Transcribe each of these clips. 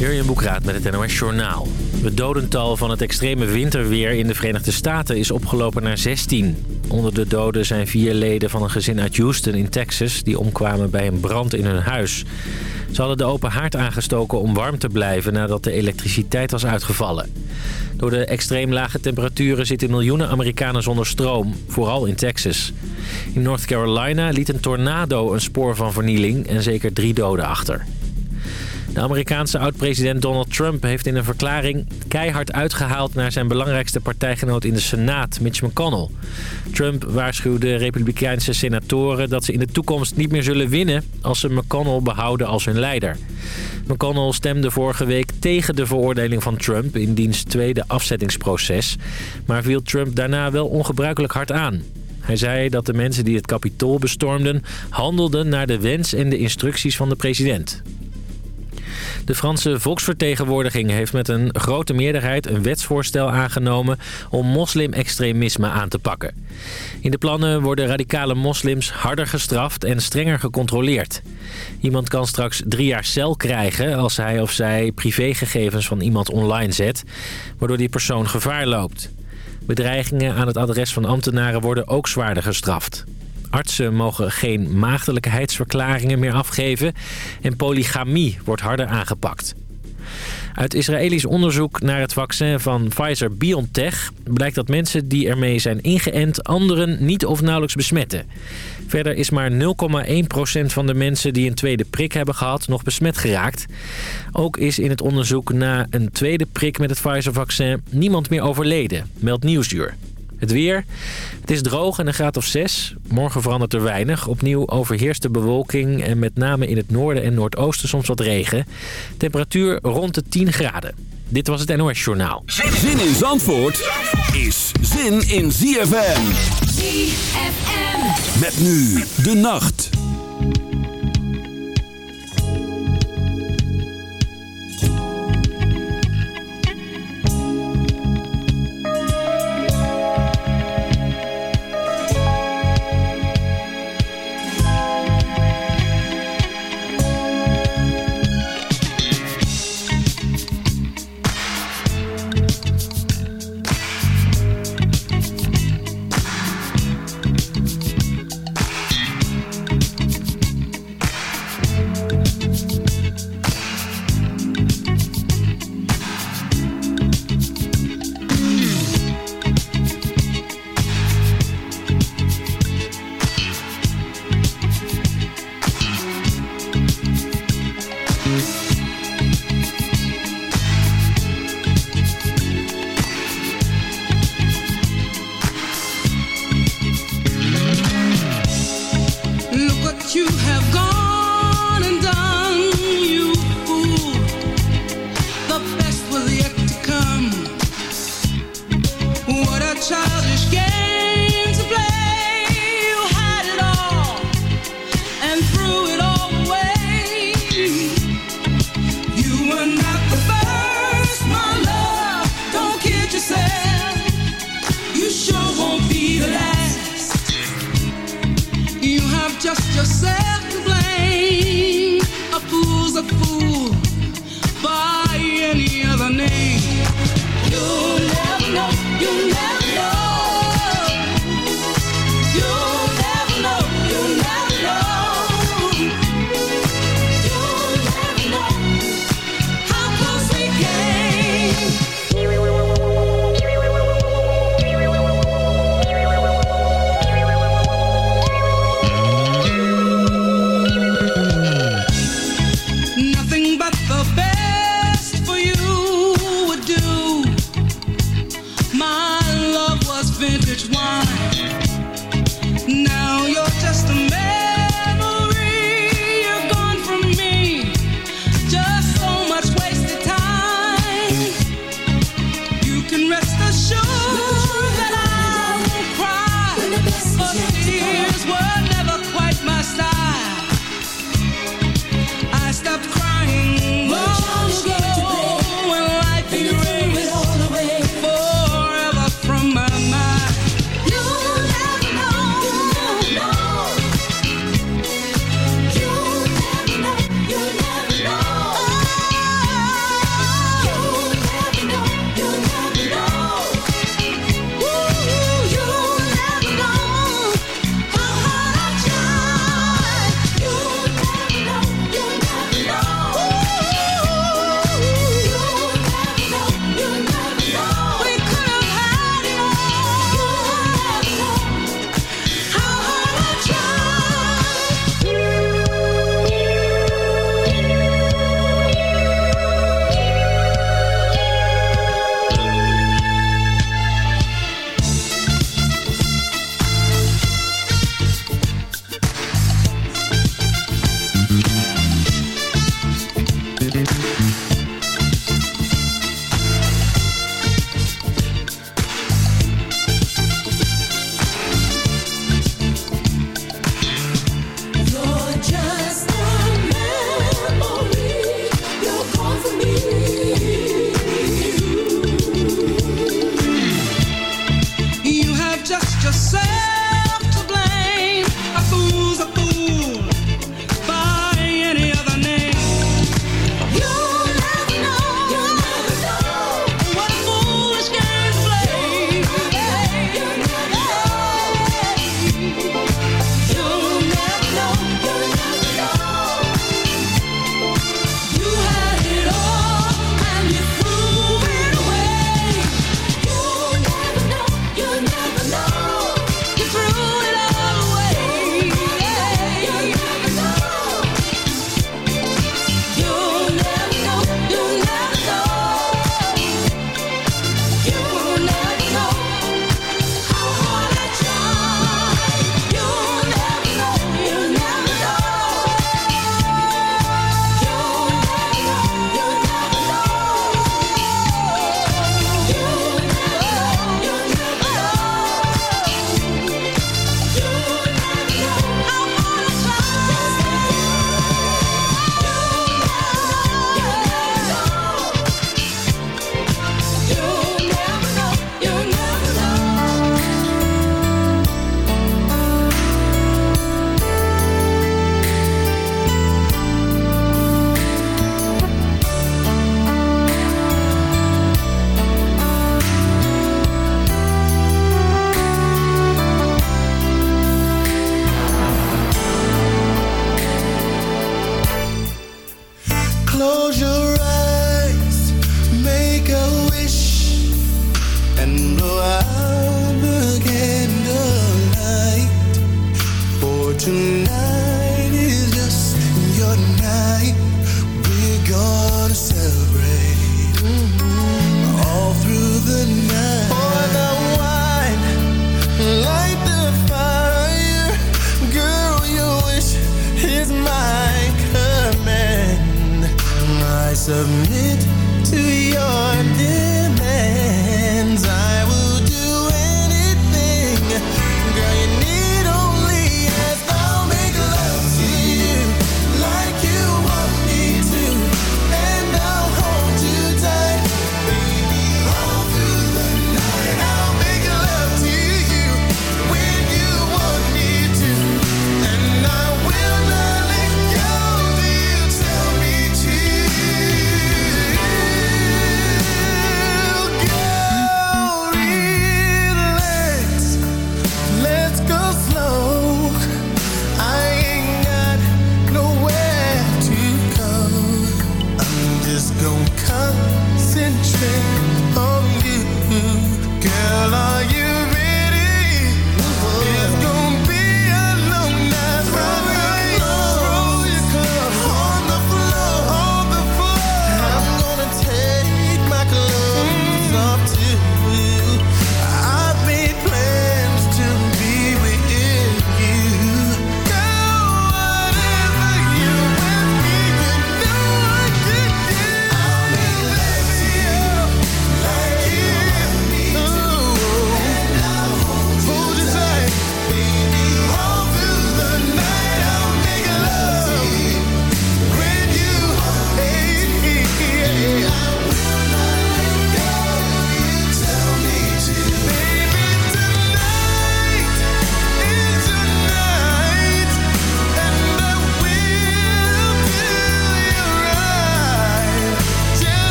Jurjen Boekraat met het NOS Journaal. Het dodental van het extreme winterweer in de Verenigde Staten is opgelopen naar 16. Onder de doden zijn vier leden van een gezin uit Houston in Texas... die omkwamen bij een brand in hun huis. Ze hadden de open haard aangestoken om warm te blijven nadat de elektriciteit was uitgevallen. Door de extreem lage temperaturen zitten miljoenen Amerikanen zonder stroom, vooral in Texas. In North Carolina liet een tornado een spoor van vernieling en zeker drie doden achter. De Amerikaanse oud-president Donald Trump heeft in een verklaring keihard uitgehaald naar zijn belangrijkste partijgenoot in de Senaat, Mitch McConnell. Trump waarschuwde republikeinse senatoren dat ze in de toekomst niet meer zullen winnen als ze McConnell behouden als hun leider. McConnell stemde vorige week tegen de veroordeling van Trump in diens tweede afzettingsproces, maar viel Trump daarna wel ongebruikelijk hard aan. Hij zei dat de mensen die het kapitool bestormden handelden naar de wens en de instructies van de president. De Franse volksvertegenwoordiging heeft met een grote meerderheid een wetsvoorstel aangenomen om moslimextremisme aan te pakken. In de plannen worden radicale moslims harder gestraft en strenger gecontroleerd. Iemand kan straks drie jaar cel krijgen als hij of zij privégegevens van iemand online zet, waardoor die persoon gevaar loopt. Bedreigingen aan het adres van ambtenaren worden ook zwaarder gestraft. Artsen mogen geen maagdelijkheidsverklaringen meer afgeven en polygamie wordt harder aangepakt. Uit Israëlisch onderzoek naar het vaccin van Pfizer-BioNTech... blijkt dat mensen die ermee zijn ingeënt anderen niet of nauwelijks besmetten. Verder is maar 0,1% van de mensen die een tweede prik hebben gehad nog besmet geraakt. Ook is in het onderzoek na een tweede prik met het Pfizer-vaccin niemand meer overleden, meldt Nieuwsuur. Het weer. Het is droog en een graad of 6. Morgen verandert er weinig. Opnieuw overheerst de bewolking en met name in het noorden en noordoosten soms wat regen. Temperatuur rond de 10 graden. Dit was het NOS Journaal. Zin in Zandvoort is zin in ZFM. ZFM. Met nu de nacht. yeah.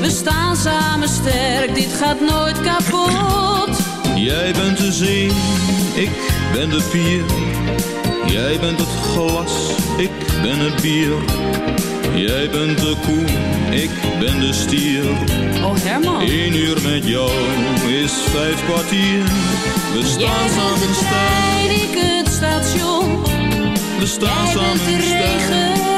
We staan samen sterk, dit gaat nooit kapot. Jij bent de zee, ik ben de pier. Jij bent het glas, ik ben het bier. Jij bent de koe, ik ben de stier. Oh Herman. Eén uur met jou is vijf kwartier. We staan samen sterk, ik het station. we staan Jij samen sterk.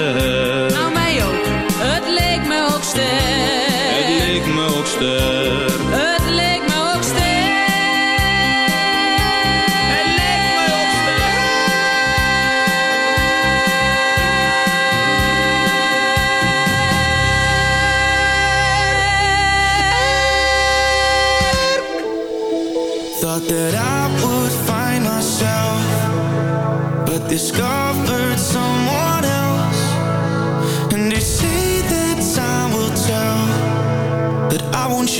Sterk. Het leek me ook sterk. Het leek me ook Thought that I would find myself, but discovered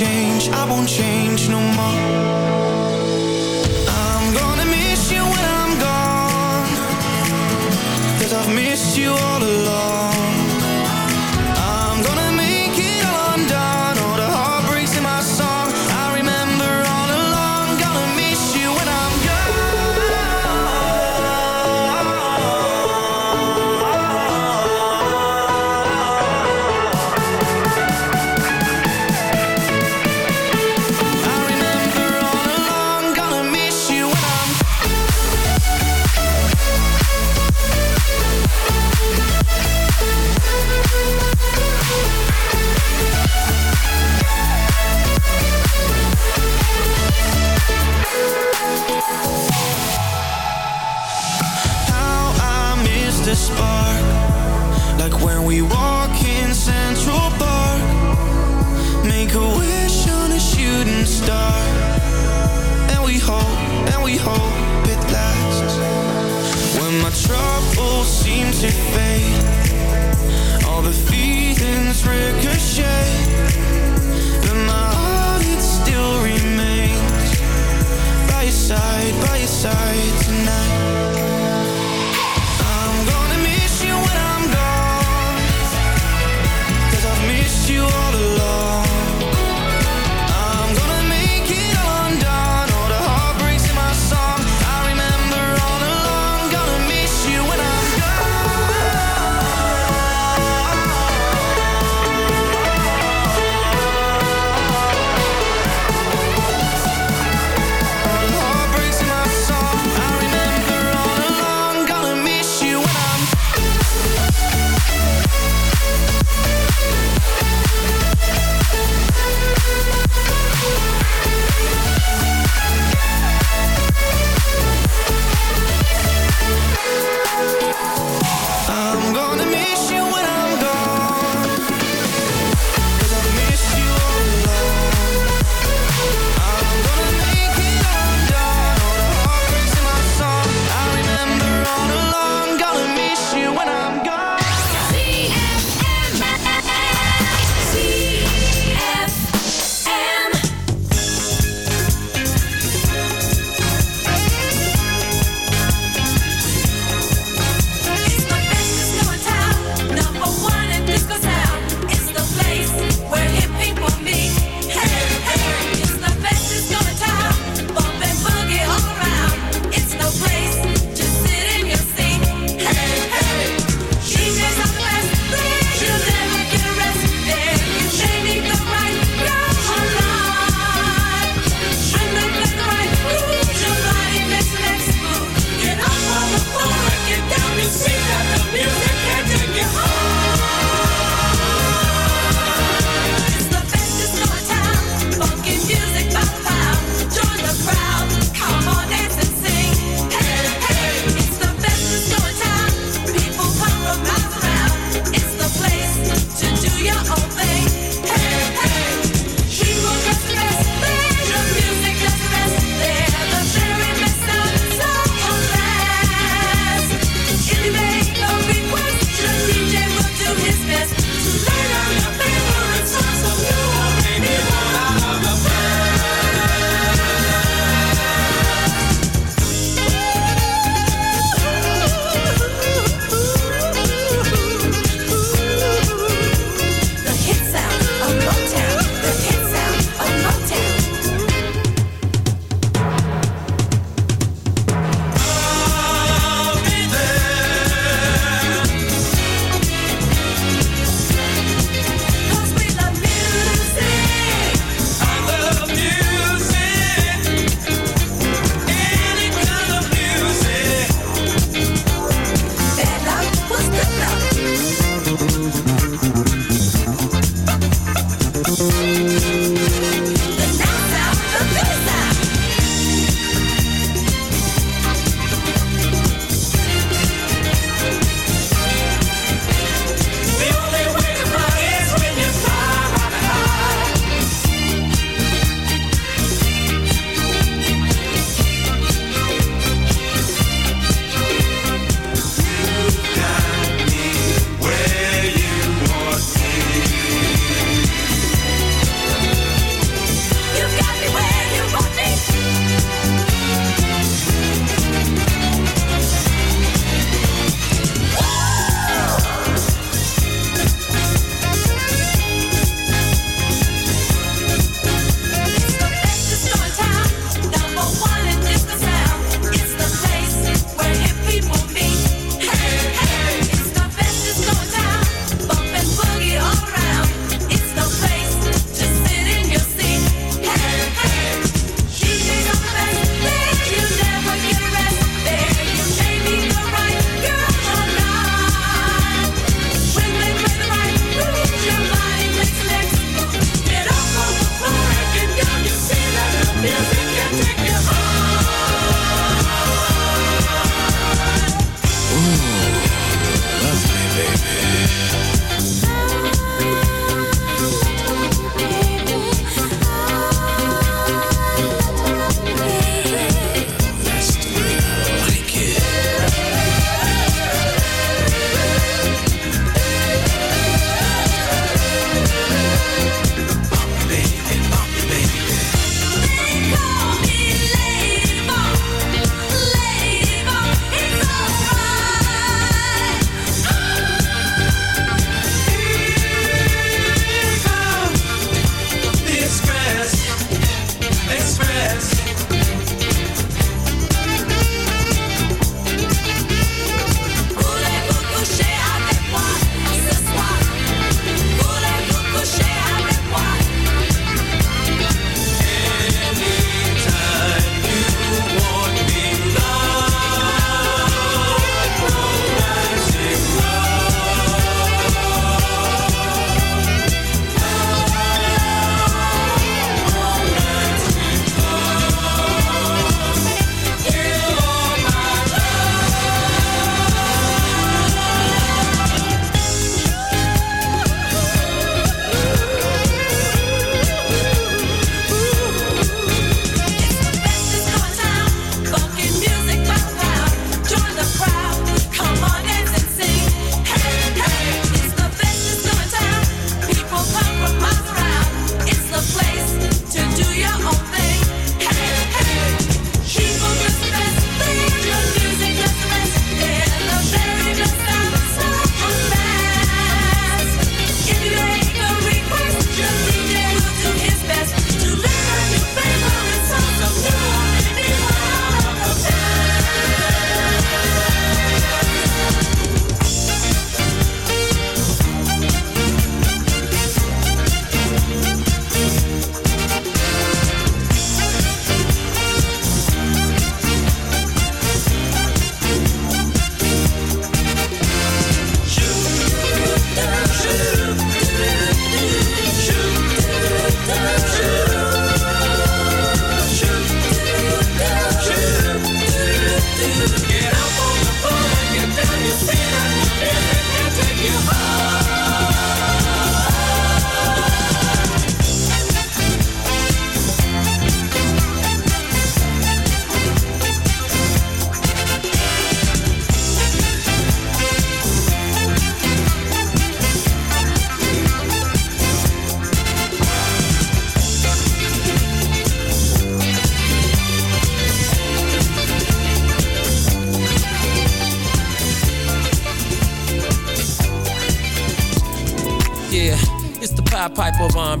change, I won't change no more.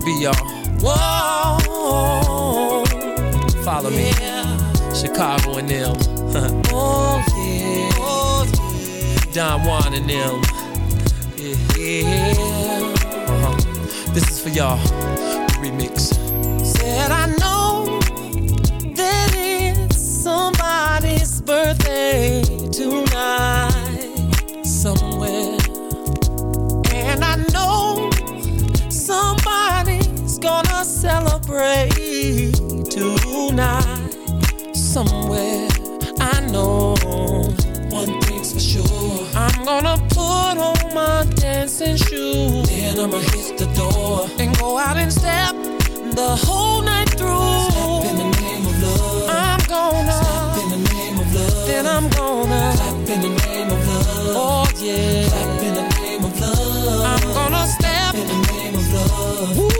Piper y'all. Whoa, follow me. Chicago and them. oh, yeah. oh, yeah. Don Juan and them. Yeah, yeah. Uh-huh. This is for y'all. Remix. The whole night through. In the name of love. I'm gonna step in the name of love. Then I'm gonna clap in the name of love. Oh yeah, clap in the name of love. I'm gonna step in the name of love. Woo.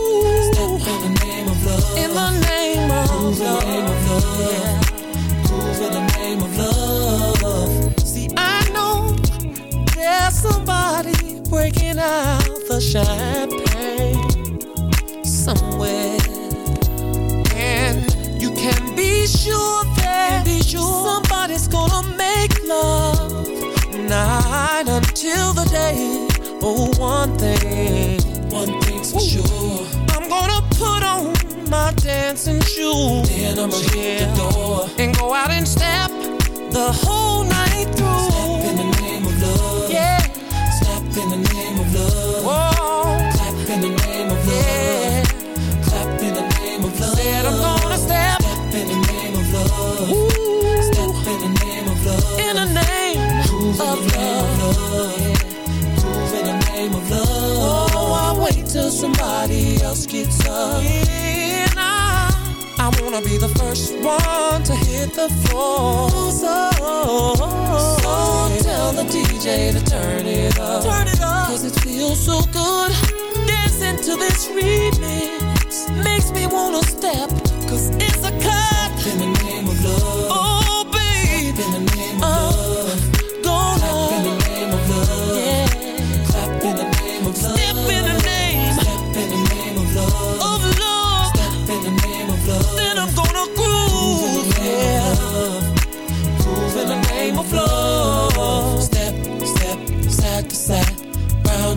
Step in the name of love. In the name of love. In the name of love. Yeah. In the name of love. See, I know there's somebody breaking out the champagne somewhere. Can be sure that be sure somebody's gonna make love night until the day. Oh, one thing, one thing's for sure. I'm gonna put on my dancing shoes. Then I'ma hit the door and go out and step the whole somebody else gets up. Yeah, nah. I wanna be the first one to hit the floor. So, so tell the DJ to turn it up. Turn it up. Cause it feels so good. Dancing to this remix makes me wanna step. Cause it's a cut. In the name of love.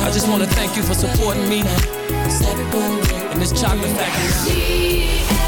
I just want to thank you for supporting me in this Chocolate Factory.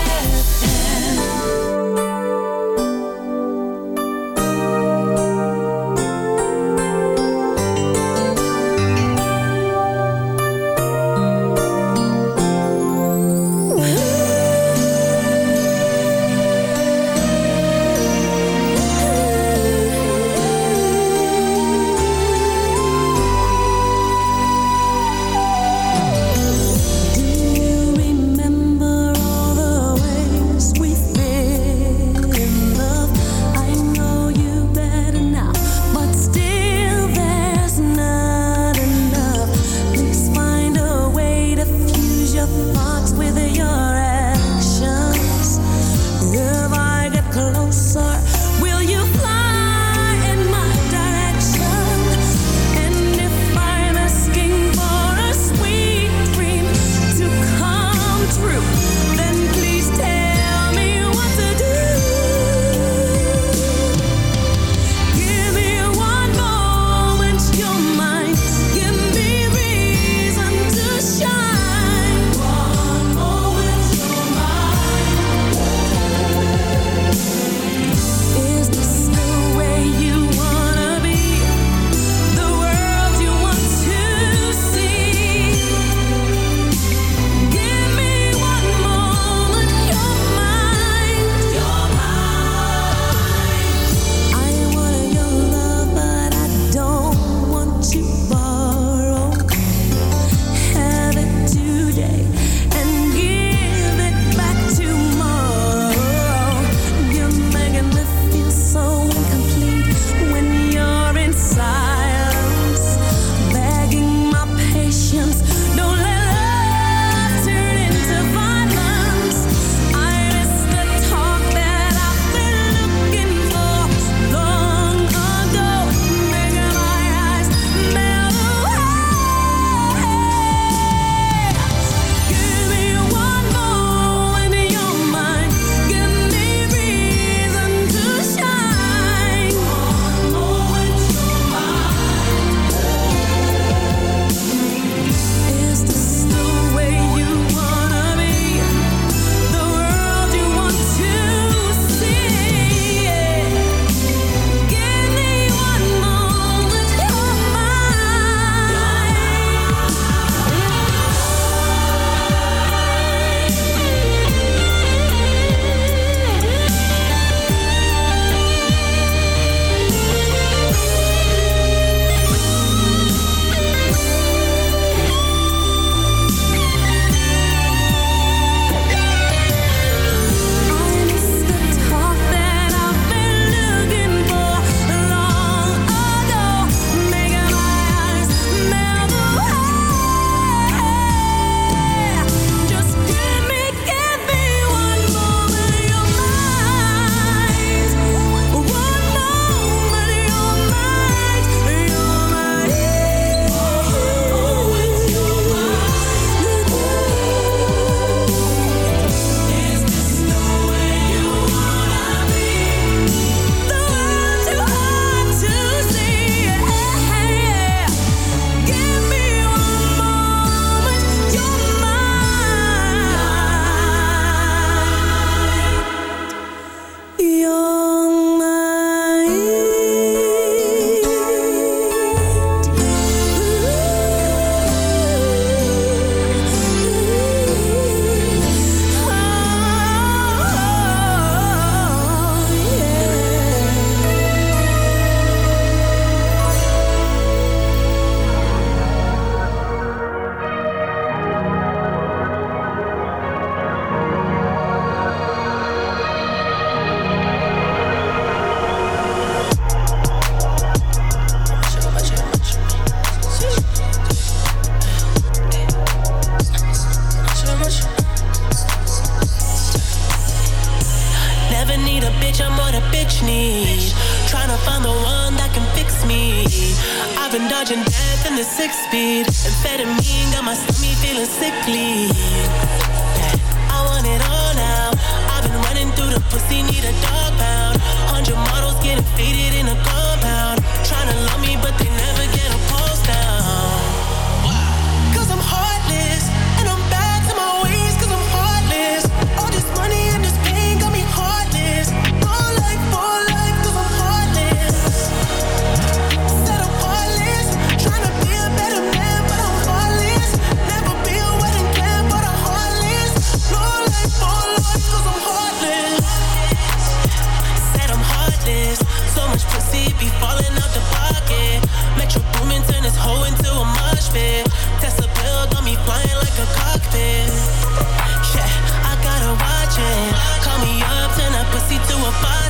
my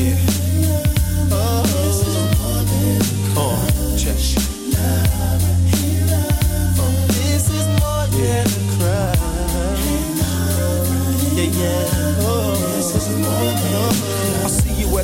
yeah.